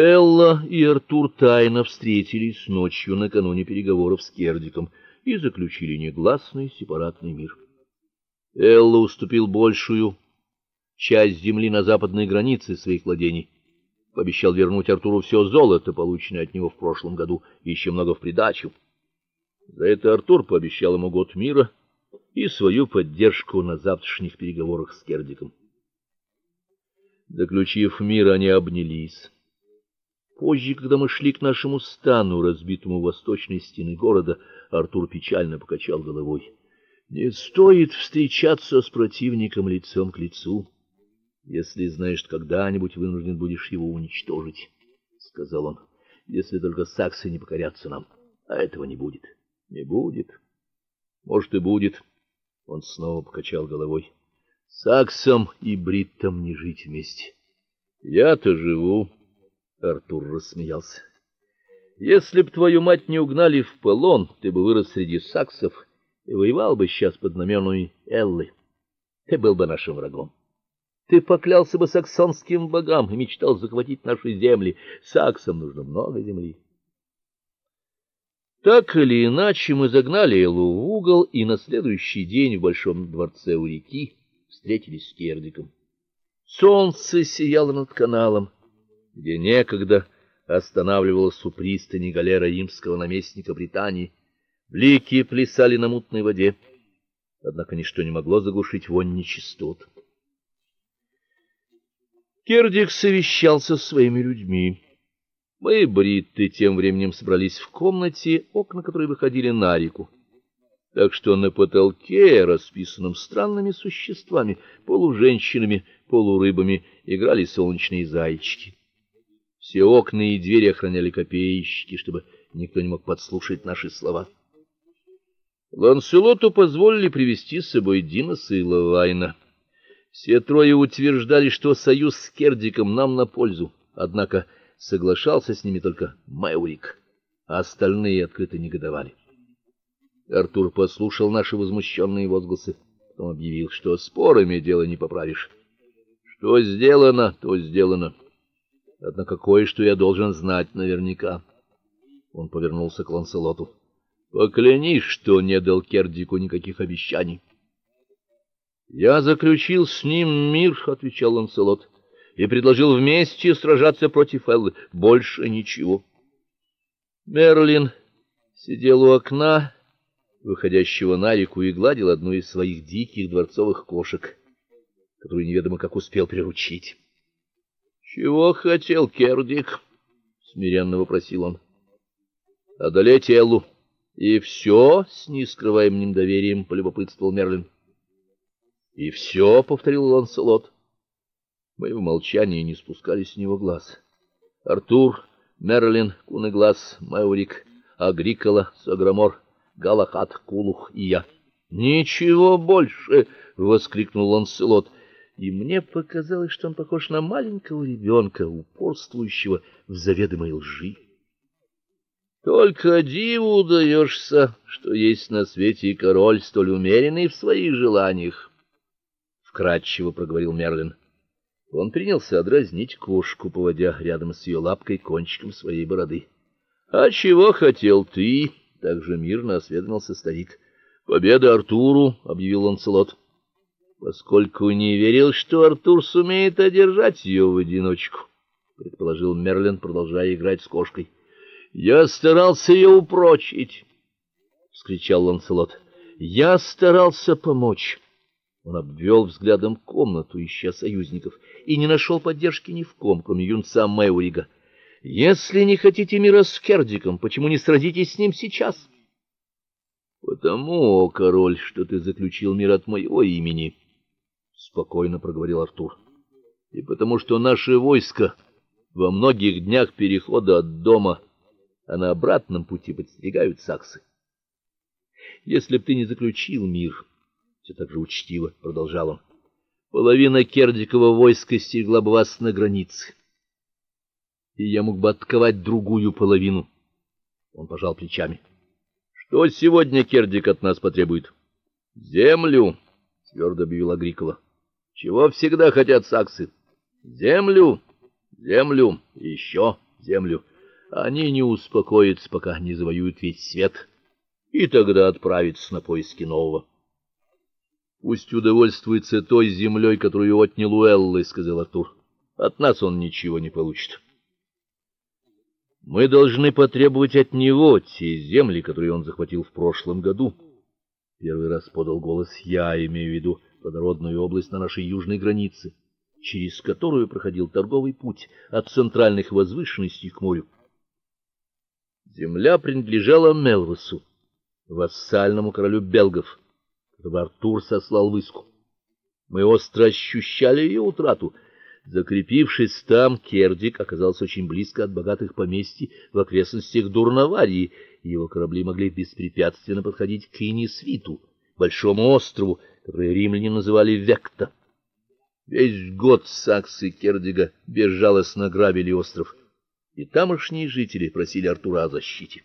Элла и Артур тайно встретились ночью накануне переговоров с Кердиком и заключили негласный сепаратный мир. Элла уступил большую часть земли на западной границе своих владений. Пообещал вернуть Артуру все золото, полученное от него в прошлом году, и еще много в придачу. За это Артур пообещал ему год мира и свою поддержку на завтрашних переговорах с Кердиком. Заключив мир, они обнялись. Позже, когда мы шли к нашему стану, разбитому восточной стены города, Артур печально покачал головой. Не стоит встречаться с противником лицом к лицу, если знаешь, что когда-нибудь вынужден будешь его уничтожить, сказал он. Если только саксы не покорятся нам, а этого не будет. Не будет. Может и будет. Он снова покачал головой. Саксам и бриттам не жить вместе. Я-то живу, Артур рассмеялся. Если б твою мать не угнали в полон, ты бы вырос среди саксов и воевал бы сейчас под знаменами Эллы. Ты был бы нашим врагом. Ты поклялся бы саксонским богам и мечтал захватить наши земли. Саксам нужно много земли. Так или иначе мы загнали Эллу в угол и на следующий день в большом дворце у реки встретились с Кердиком. Солнце сияло над каналом где некогда останавливалась у пристани галера римского наместника Британии. Блики плясали на мутной воде, однако ничто не могло заглушить вонь нечистот. Кердик совещался со своими людьми. Мы, бритты, тем временем собрались в комнате, окна которой выходили на реку. Так что на потолке, расписанном странными существами, полуженщинами, полурыбами, играли солнечные зайчики. Все окна и двери охраняли копейщики, чтобы никто не мог подслушать наши слова. Ланселоту позволили привести с собой Диноса и Лавайна. Все трое утверждали, что союз с Кердиком нам на пользу, однако соглашался с ними только Мэурик, а остальные открыто негодовали. Артур послушал наши возмущенные возгласы, потом объявил, что спорами дело не поправишь. Что сделано, то сделано. Однако кое-что я должен знать наверняка. Он повернулся к Ланселоту. Поклянись, что не дал Кердику никаких обещаний. Я заключил с ним мир, отвечал Ланселот, и предложил вместе сражаться против Эллы. Больше ничего. Мерлин сидел у окна, выходящего на реку, и гладил одну из своих диких дворцовых кошек, которую неведомо как успел приручить. Чего хотел Кердик? смиренно вопросил он. Одолеть Эллу. И все, с нескрываемым доверием полюбопытствовал Мерлин. И все, повторил Ланселот. Мы в молчании не спускали с него глаз. Артур, Мерлин, Куныглаз, Маурик, Агрикола, Саграмор, Галахат, Кулух и я. Ничего больше, воскликнул Ланселот и мне показалось, что он похож на маленького ребенка, упорствующего в заведомой лжи. Только диву даешься, что есть на свете и король столь умеренный в своих желаниях, вкратчиво проговорил Мерлин. Он принялся дразнить кошку, поводя рядом с ее лапкой кончиком своей бороды. А чего хотел ты? также мирно осведомился старик. Победа Артуру, объявил он Ланселот поскольку не верил, что Артур сумеет одержать ее в одиночку, предположил Мерлин, продолжая играть с кошкой. Я старался ее упрочить, вскричал Ланселот. Я старался помочь. Он обвел взглядом комнату, ища союзников, и не нашел поддержки ни в ком, кроме юнца Мэурига. Если не хотите мира с Кердиком, почему не сразитесь с ним сейчас? Потому, о король, что ты заключил мир от моего имени, спокойно проговорил Артур. И потому что наше войско во многих днях перехода от дома, а на обратном пути подстерегают саксы. Если б ты не заключил мир, все так же учтиво продолжал он. Половина Кердикова войска стерегла бы вас на границе. И я мог бы отковать другую половину. Он пожал плечами. Что сегодня Кердик от нас потребует? Землю, твердо объявил Агрикола. Чего всегда хотят саксы? Землю, землю еще землю. Они не успокоятся, пока не завоюют весь свет, и тогда отправятся на поиски нового. Пусть удовольствуется той землей, которую отнял у сказал Артур. От нас он ничего не получит. Мы должны потребовать от него те земли, которые он захватил в прошлом году. Первый раз подал голос я, имею в виду плодородную область на нашей южной границе, через которую проходил торговый путь от центральных возвышенностей к морю. Земля принадлежала Мелвасу, вассальному королю белгов которого Артур сослал в Иску. Мы остро ощущали ее утрату. Закрепившись там, Кердик оказался очень близко от богатых поместий в окрестностях Дурнаварии, и его корабли могли беспрепятственно подходить к Инисвиту, большому острову, который римляне называли Векта. Весь год саксы Кердига безжалостно грабили остров, и тамошние жители просили Артура о защите.